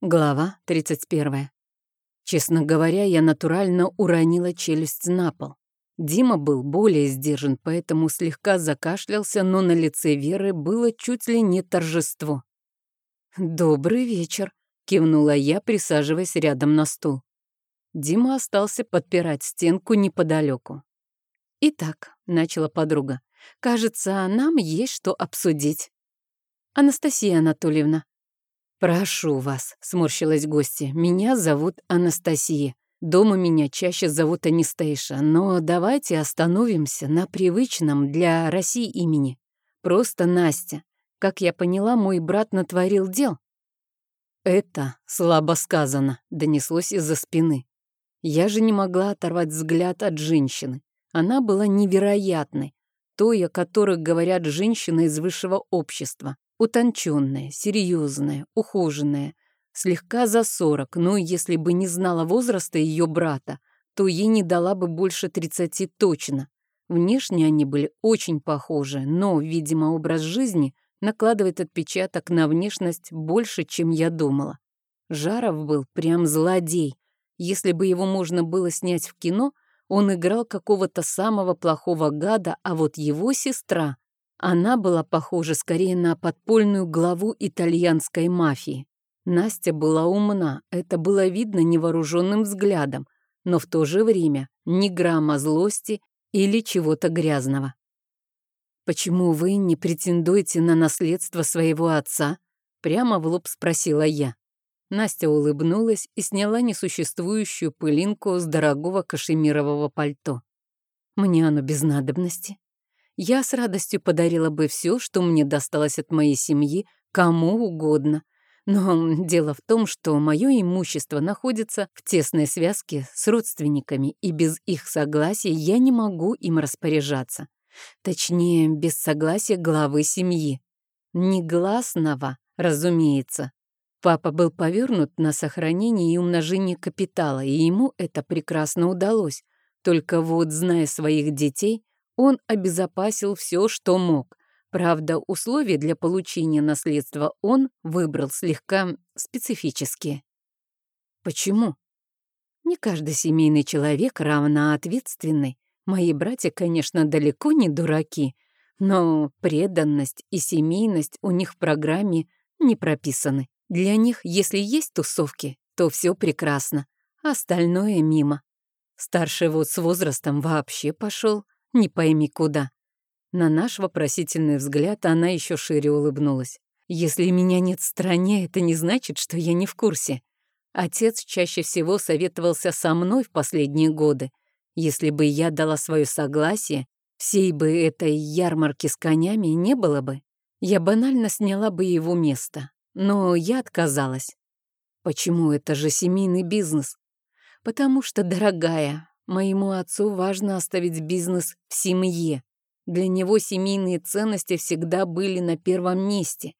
Глава 31. Честно говоря, я натурально уронила челюсть на пол. Дима был более сдержан, поэтому слегка закашлялся, но на лице Веры было чуть ли не торжество. «Добрый вечер», — кивнула я, присаживаясь рядом на стул. Дима остался подпирать стенку неподалеку. «Итак», — начала подруга, — «кажется, нам есть что обсудить». «Анастасия Анатольевна, «Прошу вас», — сморщилась гостья, — «меня зовут Анастасия. Дома меня чаще зовут Анистейша, но давайте остановимся на привычном для России имени. Просто Настя. Как я поняла, мой брат натворил дел». «Это слабо сказано», — донеслось из-за спины. Я же не могла оторвать взгляд от женщины. Она была невероятной, той, о которых говорят женщины из высшего общества. Утонченная, серьезная, ухоженная, слегка за сорок, но если бы не знала возраста ее брата, то ей не дала бы больше тридцати точно. Внешне они были очень похожи, но, видимо, образ жизни накладывает отпечаток на внешность больше, чем я думала. Жаров был прям злодей. Если бы его можно было снять в кино, он играл какого-то самого плохого гада, а вот его сестра она была похожа скорее на подпольную главу итальянской мафии. Настя была умна, это было видно невооруженным взглядом, но в то же время ни грамма злости или чего-то грязного. «Почему вы не претендуете на наследство своего отца?» Прямо в лоб спросила я. Настя улыбнулась и сняла несуществующую пылинку с дорогого кашемирового пальто. «Мне оно без надобности я с радостью подарила бы все, что мне досталось от моей семьи, кому угодно. Но дело в том, что мое имущество находится в тесной связке с родственниками, и без их согласия я не могу им распоряжаться. Точнее, без согласия главы семьи. Негласного, разумеется. Папа был повернут на сохранение и умножение капитала, и ему это прекрасно удалось. Только вот, зная своих детей, он обезопасил все, что мог. Правда, условия для получения наследства он выбрал слегка специфические. Почему? Не каждый семейный человек равно ответственный. Мои братья, конечно, далеко не дураки, но преданность и семейность у них в программе не прописаны. Для них, если есть тусовки, то все прекрасно, остальное мимо. Старший вот с возрастом вообще пошел не пойми куда. На наш вопросительный взгляд она еще шире улыбнулась. Если меня нет в стране, это не значит, что я не в курсе. Отец чаще всего советовался со мной в последние годы. Если бы я дала свое согласие, всей бы этой ярмарки с конями не было бы. Я банально сняла бы его место. Но я отказалась. Почему это же семейный бизнес? Потому что, дорогая, Моему отцу важно оставить бизнес в семье. Для него семейные ценности всегда были на первом месте.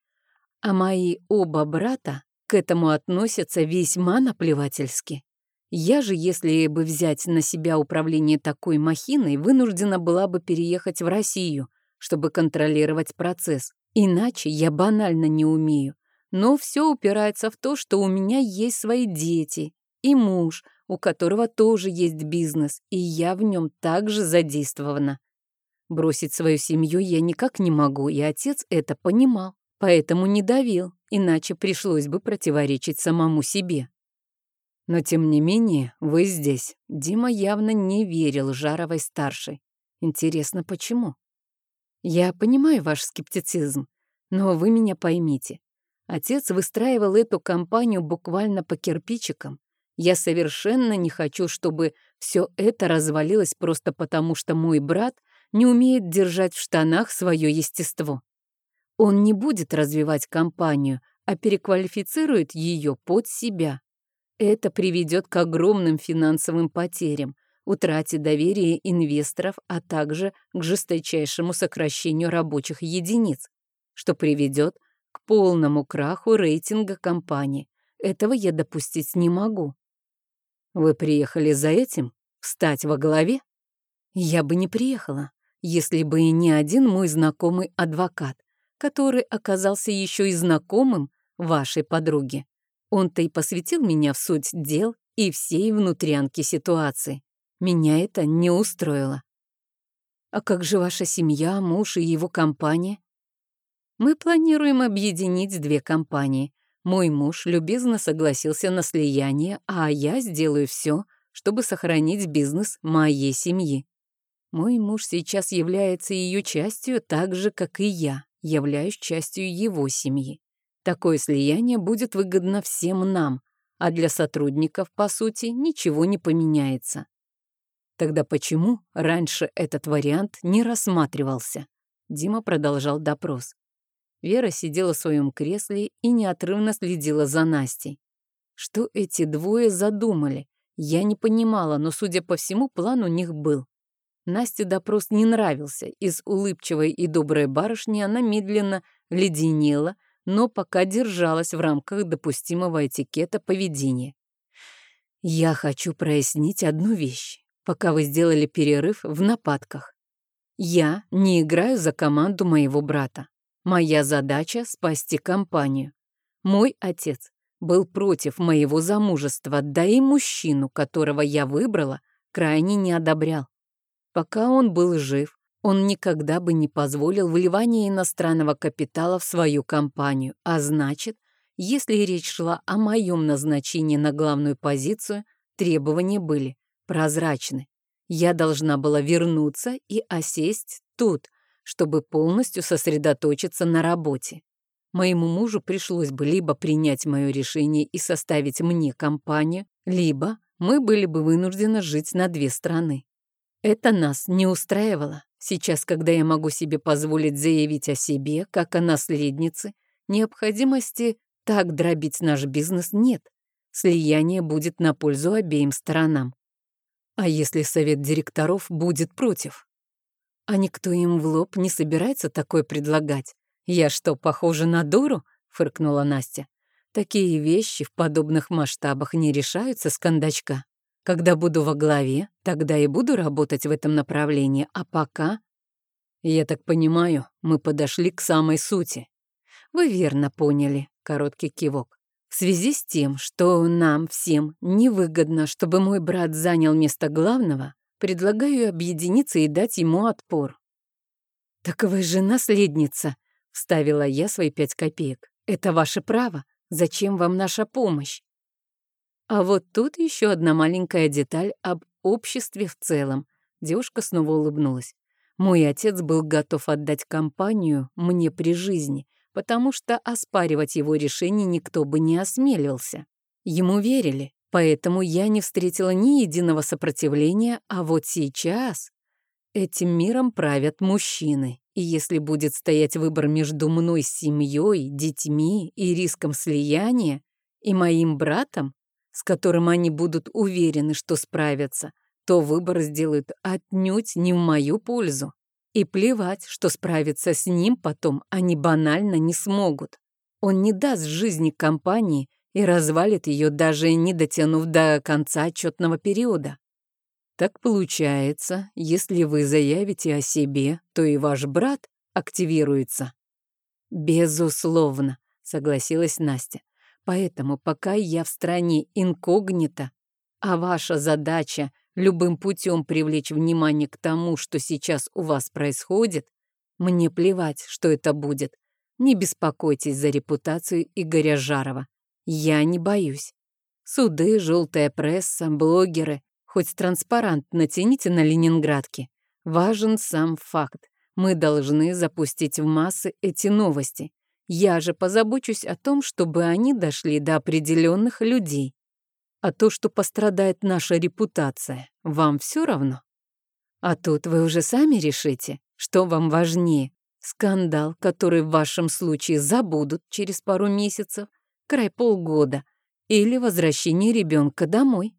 А мои оба брата к этому относятся весьма наплевательски. Я же, если бы взять на себя управление такой махиной, вынуждена была бы переехать в Россию, чтобы контролировать процесс. Иначе я банально не умею. Но все упирается в то, что у меня есть свои дети и муж, у которого тоже есть бизнес, и я в нем также задействована. Бросить свою семью я никак не могу, и отец это понимал, поэтому не давил, иначе пришлось бы противоречить самому себе. Но тем не менее, вы здесь. Дима явно не верил Жаровой-старшей. Интересно, почему? Я понимаю ваш скептицизм, но вы меня поймите. Отец выстраивал эту компанию буквально по кирпичикам, я совершенно не хочу, чтобы все это развалилось просто потому, что мой брат не умеет держать в штанах свое естество. Он не будет развивать компанию, а переквалифицирует ее под себя. Это приведет к огромным финансовым потерям, утрате доверия инвесторов, а также к жесточайшему сокращению рабочих единиц, что приведет к полному краху рейтинга компании. Этого я допустить не могу. Вы приехали за этим? Встать во главе? Я бы не приехала, если бы и не один мой знакомый адвокат, который оказался еще и знакомым вашей подруги. Он-то и посвятил меня в суть дел и всей внутрянки ситуации. Меня это не устроило. А как же ваша семья, муж и его компания? Мы планируем объединить две компании. Мой муж любезно согласился на слияние, а я сделаю все, чтобы сохранить бизнес моей семьи. Мой муж сейчас является ее частью так же, как и я являюсь частью его семьи. Такое слияние будет выгодно всем нам, а для сотрудников, по сути, ничего не поменяется. Тогда почему раньше этот вариант не рассматривался? Дима продолжал допрос. Вера сидела в своем кресле и неотрывно следила за Настей. Что эти двое задумали? Я не понимала, но, судя по всему, план у них был. Насте допрос не нравился. Из улыбчивой и доброй барышни она медленно леденела, но пока держалась в рамках допустимого этикета поведения. «Я хочу прояснить одну вещь пока вы сделали перерыв в нападках. Я не играю за команду моего брата. Моя задача — спасти компанию. Мой отец был против моего замужества, да и мужчину, которого я выбрала, крайне не одобрял. Пока он был жив, он никогда бы не позволил вливания иностранного капитала в свою компанию, а значит, если речь шла о моем назначении на главную позицию, требования были прозрачны. Я должна была вернуться и осесть тут, чтобы полностью сосредоточиться на работе. Моему мужу пришлось бы либо принять мое решение и составить мне компанию, либо мы были бы вынуждены жить на две страны. Это нас не устраивало. Сейчас, когда я могу себе позволить заявить о себе, как о наследнице, необходимости так дробить наш бизнес нет. Слияние будет на пользу обеим сторонам. А если совет директоров будет против? А никто им в лоб не собирается такое предлагать. Я что, похожа на дуру? Фыркнула Настя. Такие вещи в подобных масштабах не решаются с кондачка. Когда буду во главе, тогда и буду работать в этом направлении, а пока... Я так понимаю, мы подошли к самой сути. Вы верно поняли, короткий кивок. В связи с тем, что нам всем невыгодно, чтобы мой брат занял место главного, предлагаю объединиться и дать ему отпор. «Так вы же наследница», — вставила я свои пять копеек. «Это ваше право. Зачем вам наша помощь?» А вот тут еще одна маленькая деталь об обществе в целом. Девушка снова улыбнулась. Мой отец был готов отдать компанию мне при жизни — потому что оспаривать его решение никто бы не осмелился. Ему верили, поэтому я не встретила ни единого сопротивления, а вот сейчас этим миром правят мужчины. И если будет стоять выбор между мной семьей, детьми и риском слияния, и моим братом, с которым они будут уверены, что справятся, то выбор сделают отнюдь не в мою пользу. И плевать, что справиться с ним потом они банально не смогут. Он не даст жизни компании и развалит ее, даже не дотянув до конца отчетного периода. Так получается, если вы заявите о себе, то и ваш брат активируется. Безусловно, согласилась Настя. Поэтому пока я в стране инкогнито, а ваша задача любым путем привлечь внимание к тому, что сейчас у вас происходит, мне плевать, что это будет. Не беспокойтесь за репутацию Игоря Жарова. Я не боюсь. Суды, желтая пресса, блогеры. Хоть транспарант натяните на Ленинградке. Важен сам факт. Мы должны запустить в массы эти новости. Я же позабочусь о том, чтобы они дошли до определенных людей. А то, что пострадает наша репутация, вам все равно? А тут вы уже сами решите, что вам важнее. Скандал, который в вашем случае забудут через пару месяцев, край полгода, или возвращение ребенка домой.